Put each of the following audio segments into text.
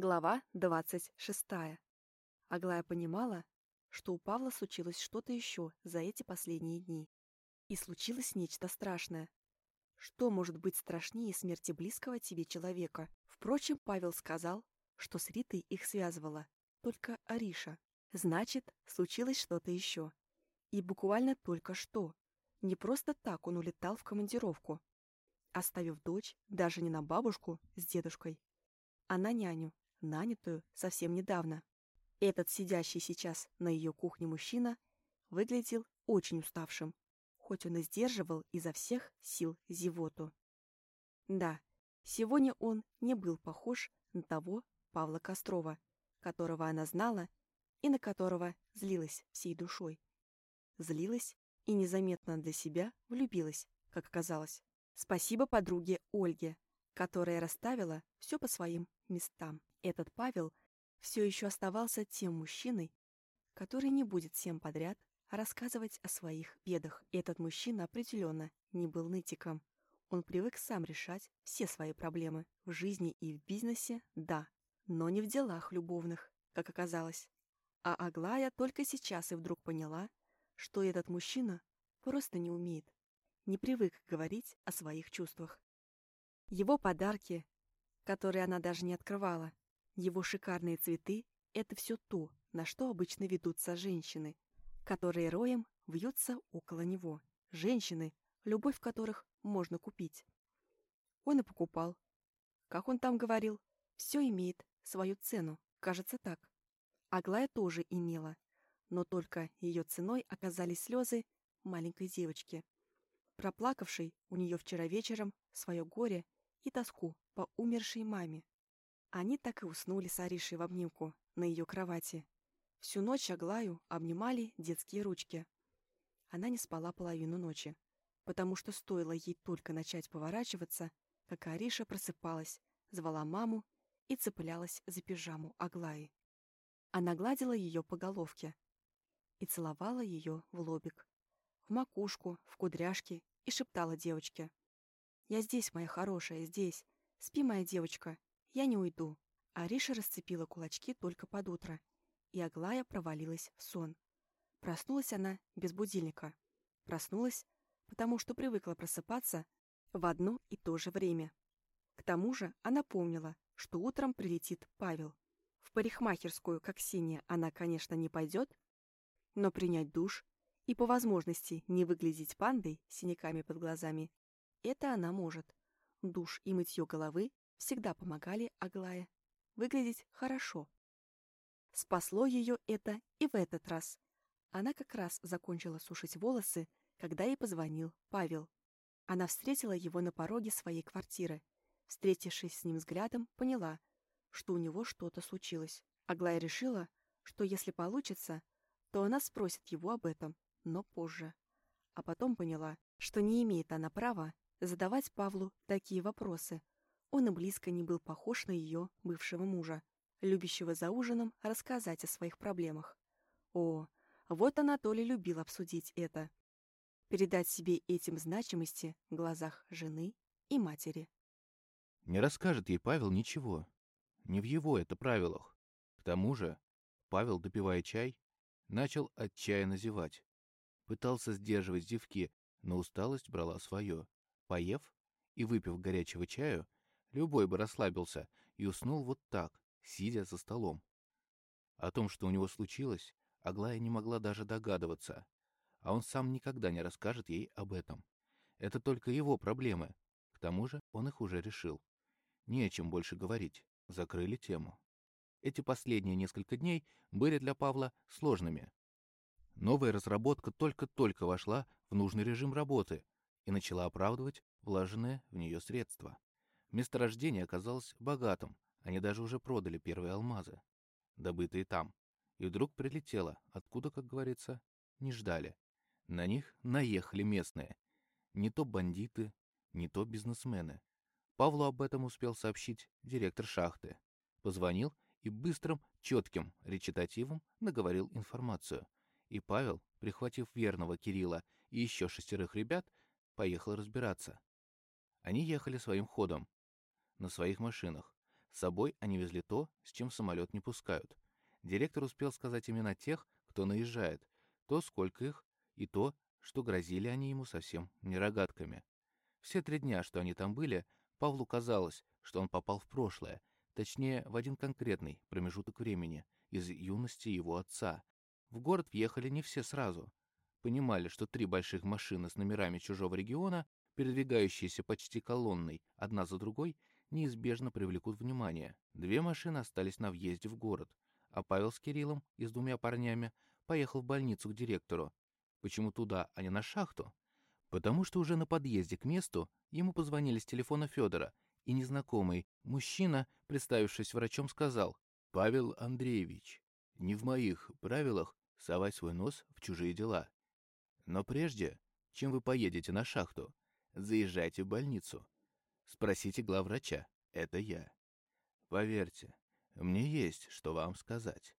Глава двадцать шестая. Аглая понимала, что у Павла случилось что-то еще за эти последние дни. И случилось нечто страшное. Что может быть страшнее смерти близкого тебе человека? Впрочем, Павел сказал, что с Ритой их связывала только Ариша. Значит, случилось что-то еще. И буквально только что. Не просто так он улетал в командировку, оставив дочь даже не на бабушку с дедушкой, а на няню, нанятую совсем недавно. Этот сидящий сейчас на ее кухне мужчина выглядел очень уставшим, хоть он и сдерживал изо всех сил зевоту. Да, сегодня он не был похож на того Павла Кострова, которого она знала и на которого злилась всей душой. Злилась и незаметно для себя влюбилась, как оказалось. Спасибо подруге Ольге, которая расставила все по своим местам. Этот Павел все еще оставался тем мужчиной, который не будет всем подряд рассказывать о своих бедах. Этот мужчина определенно не был нытиком. Он привык сам решать все свои проблемы. В жизни и в бизнесе – да, но не в делах любовных, как оказалось. А Аглая только сейчас и вдруг поняла, что этот мужчина просто не умеет, не привык говорить о своих чувствах. Его подарки, которые она даже не открывала, его шикарные цветы — это все то, на что обычно ведутся женщины, которые роем вьются около него. Женщины, любовь которых можно купить. Он и покупал. Как он там говорил, все имеет свою цену, кажется так. Аглая тоже имела, но только ее ценой оказались слезы маленькой девочки, проплакавшей у нее вчера вечером свое горе и тоску по умершей маме. Они так и уснули с Аришей в обнимку на ее кровати. Всю ночь Аглаю обнимали детские ручки. Она не спала половину ночи, потому что стоило ей только начать поворачиваться, как Ариша просыпалась, звала маму и цеплялась за пижаму Аглаи. Она гладила ее по головке и целовала ее в лобик, в макушку, в кудряшки и шептала девочке. «Я здесь, моя хорошая, здесь. Спи, моя девочка. Я не уйду». Ариша расцепила кулачки только под утро, и Аглая провалилась в сон. Проснулась она без будильника. Проснулась, потому что привыкла просыпаться в одно и то же время. К тому же она помнила, что утром прилетит Павел. В парикмахерскую, как Ксения, она, конечно, не пойдет, но принять душ и по возможности не выглядеть пандой с синяками под глазами это она может. Душ и мытье головы всегда помогали Аглае выглядеть хорошо. Спасло ее это и в этот раз. Она как раз закончила сушить волосы, когда ей позвонил Павел. Она встретила его на пороге своей квартиры. Встретившись с ним взглядом, поняла, что у него что-то случилось. Аглая решила, что если получится, то она спросит его об этом, но позже. А потом поняла, что не имеет она права задавать Павлу такие вопросы. Он и близко не был похож на ее бывшего мужа, любящего за ужином рассказать о своих проблемах. О, вот Анатолий любил обсудить это. Передать себе этим значимости в глазах жены и матери. Не расскажет ей Павел ничего. Не в его это правилах. К тому же Павел, допивая чай, начал отчаянно зевать. Пытался сдерживать зевки, но усталость брала свое. Поев и выпив горячего чаю, любой бы расслабился и уснул вот так, сидя за столом. О том, что у него случилось, Аглая не могла даже догадываться, а он сам никогда не расскажет ей об этом. Это только его проблемы. К тому же он их уже решил. Не о чем больше говорить. Закрыли тему. Эти последние несколько дней были для Павла сложными. Новая разработка только-только вошла в нужный режим работы, и начала оправдывать вложенные в нее средства. Месторождение оказалось богатым, они даже уже продали первые алмазы, добытые там. И вдруг прилетело, откуда, как говорится, не ждали. На них наехали местные. Не то бандиты, не то бизнесмены. Павлу об этом успел сообщить директор шахты. Позвонил и быстрым, четким речитативом наговорил информацию. И Павел, прихватив верного Кирилла и еще шестерых ребят, поехал разбираться. Они ехали своим ходом, на своих машинах, С собой они везли то, с чем самолет не пускают. Директор успел сказать имена тех, кто наезжает, то, сколько их, и то, что грозили они ему совсем не рогатками. Все три дня, что они там были, Павлу казалось, что он попал в прошлое, точнее, в один конкретный промежуток времени, из юности его отца. В город въехали не все сразу. Понимали, что три больших машины с номерами чужого региона, передвигающиеся почти колонной, одна за другой, неизбежно привлекут внимание. Две машины остались на въезде в город, а Павел с Кириллом и с двумя парнями поехал в больницу к директору. Почему туда, а не на шахту? Потому что уже на подъезде к месту ему позвонили с телефона Федора, и незнакомый мужчина, представившись врачом, сказал «Павел Андреевич, не в моих правилах совать свой нос в чужие дела. Но прежде, чем вы поедете на шахту, заезжайте в больницу. Спросите главврача, это я. Поверьте, мне есть, что вам сказать».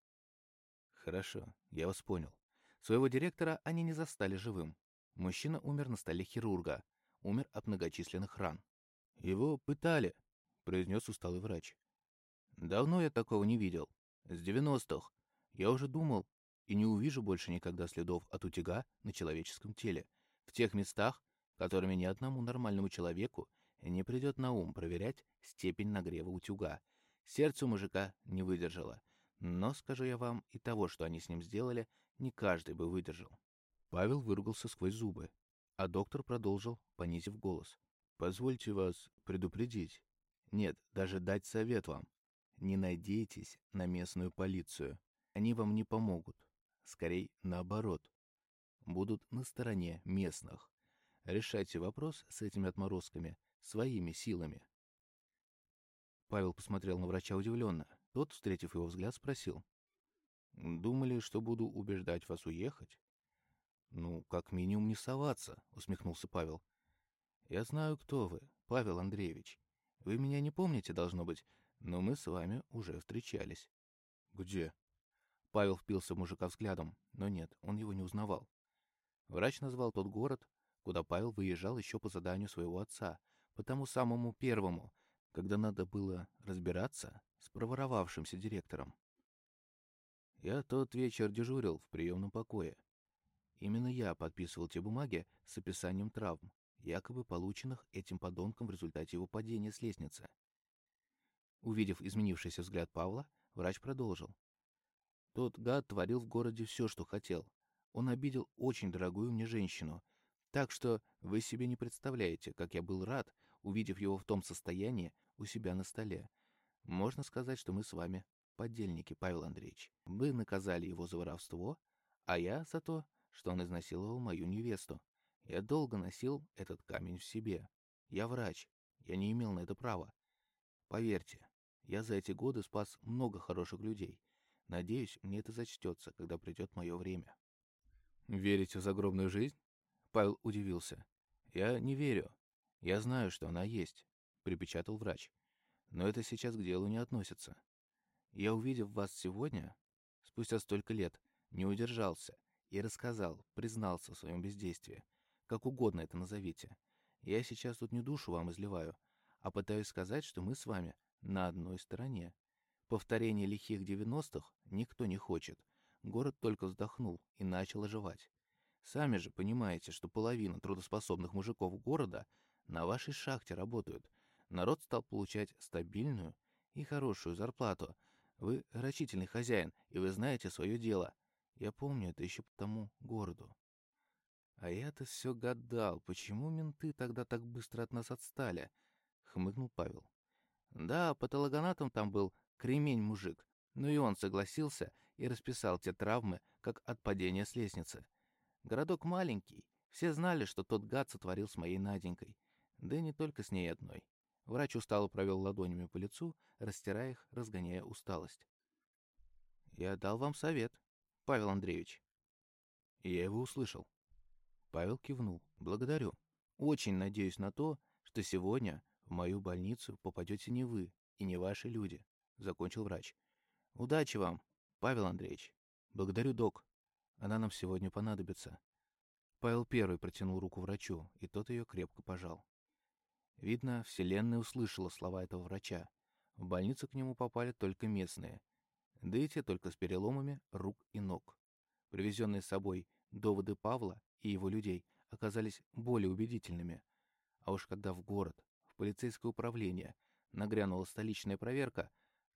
«Хорошо, я вас понял. Своего директора они не застали живым. Мужчина умер на столе хирурга, умер от многочисленных ран. «Его пытали», — произнес усталый врач. «Давно я такого не видел. С девяностых. Я уже думал, и не увижу больше никогда следов от утяга на человеческом теле. В тех местах, которыми ни одному нормальному человеку не придет на ум проверять степень нагрева утюга. Сердце мужика не выдержало. Но, скажу я вам, и того, что они с ним сделали, не каждый бы выдержал. Павел выругался сквозь зубы, а доктор продолжил, понизив голос. «Позвольте вас предупредить. Нет, даже дать совет вам. Не надейтесь на местную полицию. Они вам не помогут. Скорей наоборот. Будут на стороне местных. Решайте вопрос с этими отморозками своими силами». Павел посмотрел на врача удивленно. Тот, встретив его взгляд, спросил. «Думали, что буду убеждать вас уехать?» «Ну, как минимум не соваться», — усмехнулся Павел. «Я знаю, кто вы, Павел Андреевич. Вы меня не помните, должно быть, но мы с вами уже встречались». «Где?» Павел впился в мужика взглядом, но нет, он его не узнавал. Врач назвал тот город, куда Павел выезжал еще по заданию своего отца, по тому самому первому, когда надо было разбираться с проворовавшимся директором. Я тот вечер дежурил в приемном покое. Именно я подписывал те бумаги с описанием травм, якобы полученных этим подонком в результате его падения с лестницы. Увидев изменившийся взгляд Павла, врач продолжил. Тот гад творил в городе все, что хотел. Он обидел очень дорогую мне женщину. Так что вы себе не представляете, как я был рад, увидев его в том состоянии у себя на столе. Можно сказать, что мы с вами подельники, Павел Андреевич. Вы наказали его за воровство, а я за то, что он изнасиловал мою невесту. Я долго носил этот камень в себе. Я врач. Я не имел на это права. Поверьте, я за эти годы спас много хороших людей. Надеюсь, мне это зачтется, когда придет мое время. Верите в загробную жизнь? Павел удивился. Я не верю. Я знаю, что она есть, припечатал врач. Но это сейчас к делу не относится. Я, увидев вас сегодня, спустя столько лет, не удержался и рассказал, признался в своем бездействии. Как угодно это назовите. Я сейчас тут не душу вам изливаю, а пытаюсь сказать, что мы с вами на одной стороне. Повторение лихих девяностых никто не хочет. Город только вздохнул и начал оживать. Сами же понимаете, что половина трудоспособных мужиков города на вашей шахте работают. Народ стал получать стабильную и хорошую зарплату. Вы рачительный хозяин, и вы знаете свое дело. Я помню это еще по тому городу. А я-то все гадал, почему менты тогда так быстро от нас отстали, хмыкнул Павел. Да, патологоанатом там был кремень-мужик, но и он согласился и расписал те травмы, как от падения с лестницы. Городок маленький, все знали, что тот гад сотворил с моей Наденькой. Да не только с ней одной. Врач устало провел ладонями по лицу, растирая их, разгоняя усталость. «Я дал вам совет», Павел Андреевич. Я его услышал. Павел кивнул. Благодарю. Очень надеюсь на то, что сегодня в мою больницу попадете не вы и не ваши люди, закончил врач. Удачи вам, Павел Андреевич. Благодарю, док. Она нам сегодня понадобится. Павел первый протянул руку врачу, и тот ее крепко пожал. Видно, Вселенная услышала слова этого врача. В больницу к нему попали только местные, да и те только с переломами рук и ног. Привезенные с собой доводы Павла и его людей оказались более убедительными. А уж когда в город, в полицейское управление, нагрянула столичная проверка,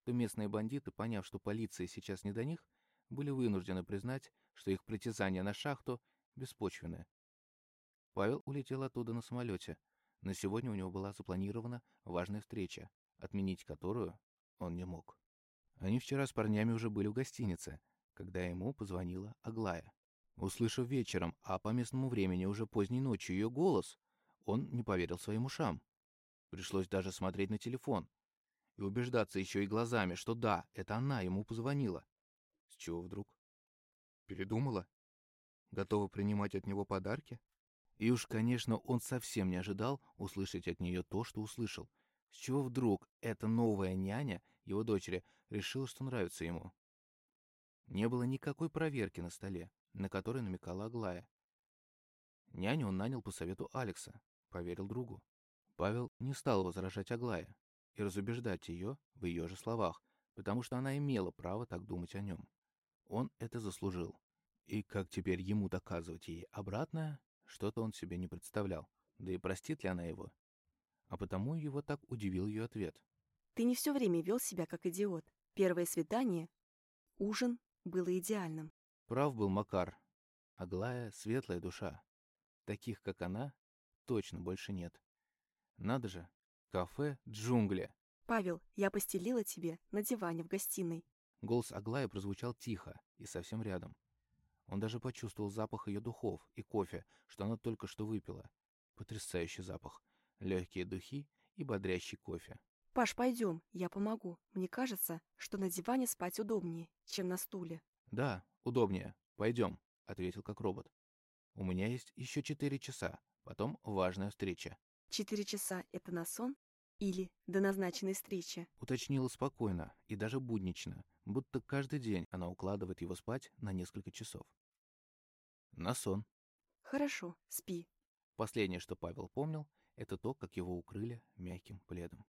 то местные бандиты, поняв, что полиция сейчас не до них, были вынуждены признать, что их притязания на шахту беспочвенны. Павел улетел оттуда на самолете. На сегодня у него была запланирована важная встреча, отменить которую он не мог. Они вчера с парнями уже были в гостинице, когда ему позвонила Аглая. Услышав вечером, а по местному времени уже поздней ночью ее голос, он не поверил своим ушам. Пришлось даже смотреть на телефон и убеждаться еще и глазами, что да, это она ему позвонила. С чего вдруг? Передумала? Готова принимать от него подарки? И уж, конечно, он совсем не ожидал услышать от нее то, что услышал. С чего вдруг эта новая няня, его дочери, решила, что нравится ему? Не было никакой проверки на столе, на которой намекала Аглая. Няню он нанял по совету Алекса, поверил другу. Павел не стал возражать Аглае и разубеждать ее в ее же словах, потому что она имела право так думать о нем. Он это заслужил. И как теперь ему доказывать ей обратное, что-то он себе не представлял. Да и простит ли она его? А потому его так удивил ее ответ. Ты не все время вел себя как идиот. Первое свидание, ужин было идеальным. Прав был Макар. Аглая — светлая душа. Таких, как она, точно больше нет. Надо же, кафе «Джунгли». «Павел, я постелила тебе на диване в гостиной». Голос Аглая прозвучал тихо и совсем рядом. Он даже почувствовал запах ее духов и кофе, что она только что выпила. Потрясающий запах. Легкие духи и бодрящий кофе. «Паш, пойдем, я помогу. Мне кажется, что на диване спать удобнее, чем на стуле». «Да, удобнее. Пойдем», — ответил как робот. «У меня есть еще четыре часа, потом важная встреча». «Четыре часа — это на сон или до назначенной встречи?» Уточнила спокойно и даже буднично, будто каждый день она укладывает его спать на несколько часов. На сон. «Хорошо, спи». Последнее, что Павел помнил, это то, как его укрыли мягким пледом.